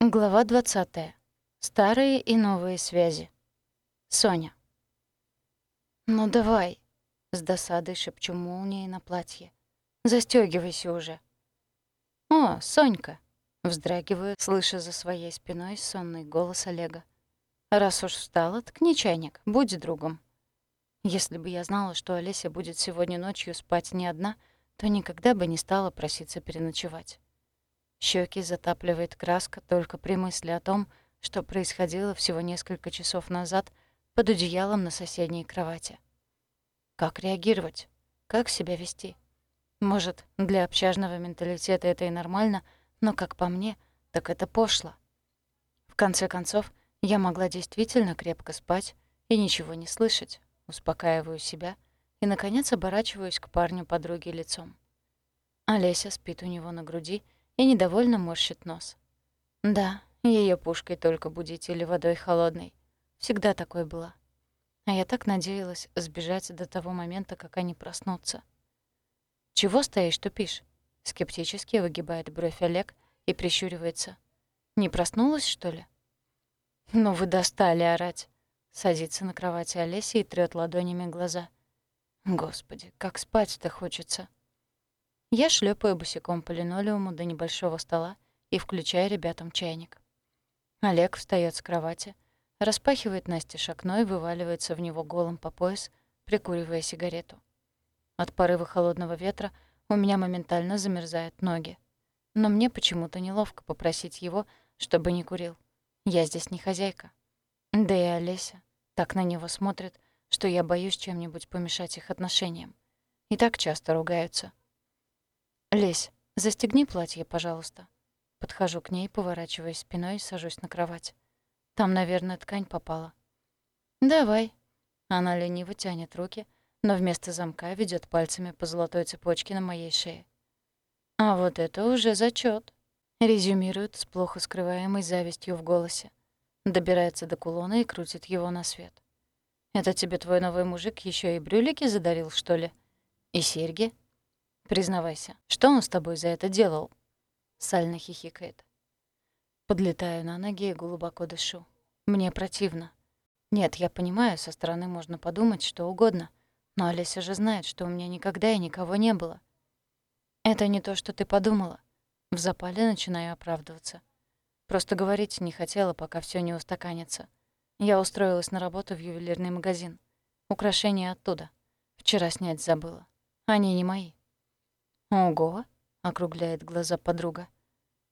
Глава 20. Старые и новые связи. Соня. «Ну давай», — с досадой шепчу молнией на платье. «Застёгивайся уже». «О, Сонька», — вздрагиваю, слыша за своей спиной сонный голос Олега. «Раз уж встала, так не чайник, будь другом». Если бы я знала, что Олеся будет сегодня ночью спать не одна, то никогда бы не стала проситься переночевать. Щеки затапливает краска только при мысли о том, что происходило всего несколько часов назад под одеялом на соседней кровати. Как реагировать? Как себя вести? Может, для общажного менталитета это и нормально, но, как по мне, так это пошло. В конце концов, я могла действительно крепко спать и ничего не слышать, успокаиваю себя и, наконец, оборачиваюсь к парню подруги лицом. Олеся спит у него на груди — и недовольно морщит нос. Да, ее пушкой только будить или водой холодной. Всегда такой была. А я так надеялась сбежать до того момента, как они проснутся. «Чего стоишь, тупишь?» Скептически выгибает бровь Олег и прищуривается. «Не проснулась, что ли?» «Ну вы достали орать!» Садится на кровати Олеся и трёт ладонями глаза. «Господи, как спать-то хочется!» Я шлепаю босиком по линолеуму до небольшого стола и включаю ребятам чайник. Олег встает с кровати, распахивает Насте окно и вываливается в него голым по пояс, прикуривая сигарету. От порыва холодного ветра у меня моментально замерзают ноги. Но мне почему-то неловко попросить его, чтобы не курил. Я здесь не хозяйка. Да и Олеся так на него смотрит, что я боюсь чем-нибудь помешать их отношениям. И так часто ругаются. «Лесь, застегни платье, пожалуйста». Подхожу к ней, поворачиваясь спиной и сажусь на кровать. Там, наверное, ткань попала. «Давай». Она лениво тянет руки, но вместо замка ведет пальцами по золотой цепочке на моей шее. «А вот это уже зачет, резюмирует с плохо скрываемой завистью в голосе. Добирается до кулона и крутит его на свет. «Это тебе твой новый мужик еще и брюлики задарил, что ли? И серьги?» Признавайся, что он с тобой за это делал?» Сально хихикает. Подлетаю на ноги и глубоко дышу. Мне противно. Нет, я понимаю, со стороны можно подумать что угодно, но Олеся же знает, что у меня никогда и никого не было. Это не то, что ты подумала. В запале начинаю оправдываться. Просто говорить не хотела, пока все не устаканится. Я устроилась на работу в ювелирный магазин. Украшения оттуда. Вчера снять забыла. Они не мои. «Ого!» — округляет глаза подруга.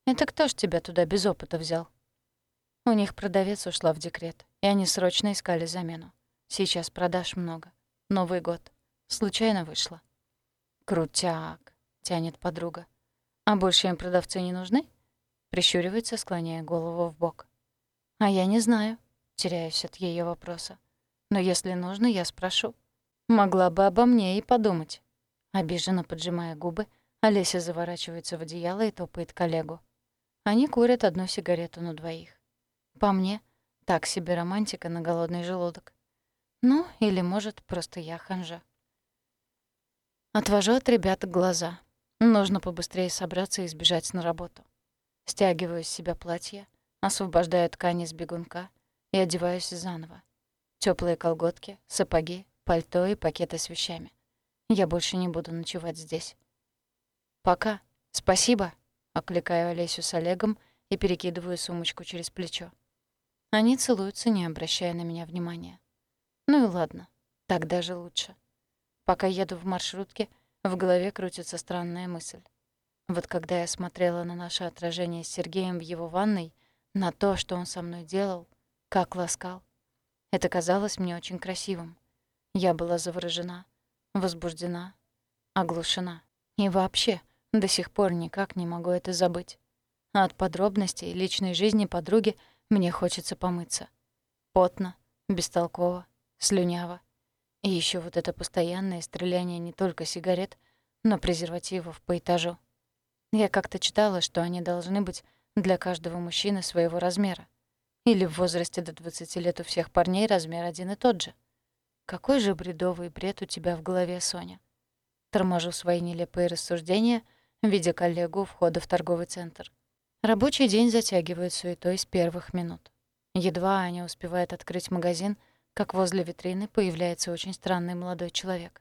«Это кто ж тебя туда без опыта взял?» У них продавец ушла в декрет, и они срочно искали замену. Сейчас продаж много. Новый год. Случайно вышла. «Крутяк!» — тянет подруга. «А больше им продавцы не нужны?» Прищуривается, склоняя голову в бок. «А я не знаю», — теряюсь от ее вопроса. «Но если нужно, я спрошу. Могла бы обо мне и подумать». Обиженно поджимая губы, Олеся заворачивается в одеяло и топает коллегу. Они курят одну сигарету на двоих. По мне, так себе романтика на голодный желудок. Ну, или, может, просто я ханжа. Отвожу от ребят глаза. Нужно побыстрее собраться и сбежать на работу. Стягиваю с себя платье, освобождаю ткани с бегунка и одеваюсь заново. Теплые колготки, сапоги, пальто и пакеты с вещами. Я больше не буду ночевать здесь. «Пока. Спасибо», — окликаю Олесю с Олегом и перекидываю сумочку через плечо. Они целуются, не обращая на меня внимания. Ну и ладно, так даже лучше. Пока еду в маршрутке, в голове крутится странная мысль. Вот когда я смотрела на наше отражение с Сергеем в его ванной, на то, что он со мной делал, как ласкал, это казалось мне очень красивым. Я была заворожена, возбуждена, оглушена. И вообще, до сих пор никак не могу это забыть. От подробностей личной жизни подруги мне хочется помыться. Потно, бестолково, слюняво. И еще вот это постоянное стреляние не только сигарет, но презервативов по этажу. Я как-то читала, что они должны быть для каждого мужчины своего размера. Или в возрасте до 20 лет у всех парней размер один и тот же — какой же бредовый бред у тебя в голове, Соня? Торможу свои нелепые рассуждения, видя коллегу входа в торговый центр. Рабочий день затягивает суетой с первых минут. Едва Аня успевает открыть магазин, как возле витрины появляется очень странный молодой человек.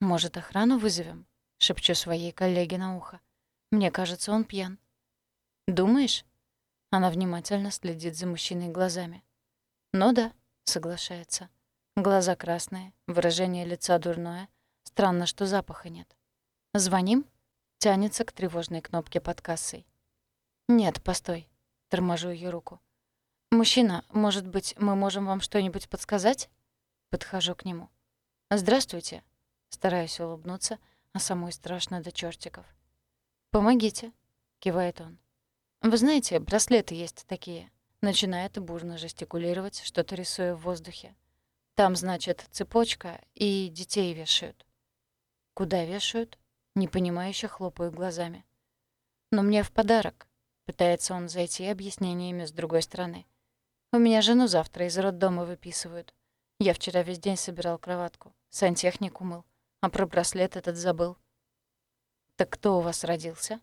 «Может, охрану вызовем?» — шепчу своей коллеге на ухо. «Мне кажется, он пьян». «Думаешь?» Она внимательно следит за мужчиной глазами. «Ну да», — соглашается. Глаза красные, выражение лица дурное. Странно, что запаха нет. «Звоним?» Тянется к тревожной кнопке под кассой. «Нет, постой». Торможу ее руку. «Мужчина, может быть, мы можем вам что-нибудь подсказать?» Подхожу к нему. «Здравствуйте». Стараюсь улыбнуться, а самой страшно до чертиков. «Помогите», — кивает он. «Вы знаете, браслеты есть такие». Начинает бурно жестикулировать, что-то рисуя в воздухе. Там, значит, цепочка, и детей вешают. Куда вешают? Непонимающе хлопаю глазами. Но мне в подарок. Пытается он зайти объяснениями с другой стороны. У меня жену завтра из роддома выписывают. Я вчера весь день собирал кроватку, сантехник умыл, а про браслет этот забыл. «Так кто у вас родился?»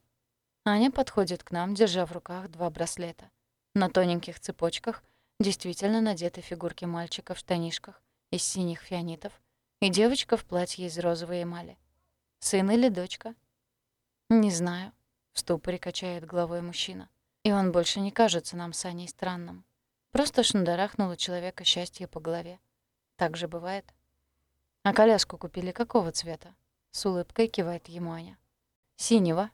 Аня подходит к нам, держа в руках два браслета. На тоненьких цепочках действительно надеты фигурки мальчика в штанишках из синих фианитов и девочка в платье из розовой эмали. Сын или дочка? Не знаю. В ступоре качает головой мужчина. И он больше не кажется нам с Аней странным. Просто шандарахнуло человека счастье по голове. Так же бывает. А коляску купили какого цвета? С улыбкой кивает ему Аня. Синего.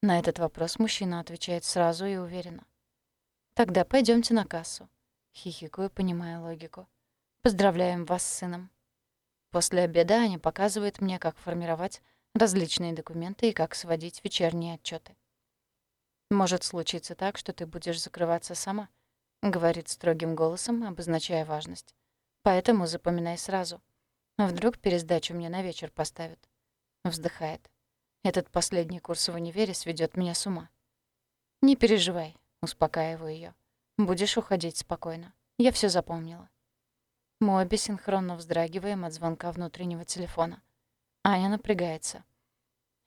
На этот вопрос мужчина отвечает сразу и уверенно. Тогда пойдемте на кассу. Хихикаю, понимая логику. Поздравляем вас с сыном. После обеда Аня показывает мне, как формировать различные документы и как сводить вечерние отчеты. «Может случиться так, что ты будешь закрываться сама», — говорит строгим голосом, обозначая важность. «Поэтому запоминай сразу. Вдруг пересдачу мне на вечер поставят?» Вздыхает. «Этот последний курс в универе сведет меня с ума». «Не переживай», — успокаиваю ее. «Будешь уходить спокойно. Я все запомнила». Мы обе синхронно вздрагиваем от звонка внутреннего телефона. Аня напрягается.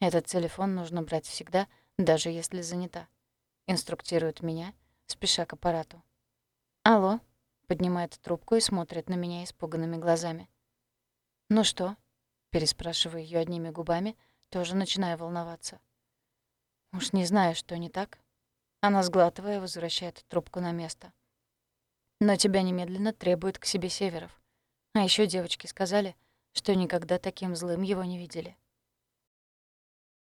Этот телефон нужно брать всегда, даже если занята. Инструктирует меня, спеша к аппарату. «Алло?» — поднимает трубку и смотрит на меня испуганными глазами. «Ну что?» — переспрашиваю ее одними губами, тоже начиная волноваться. «Уж не знаю, что не так». Она, сглатывая, возвращает трубку на место. «Но тебя немедленно требуют к себе Северов. А еще девочки сказали, что никогда таким злым его не видели.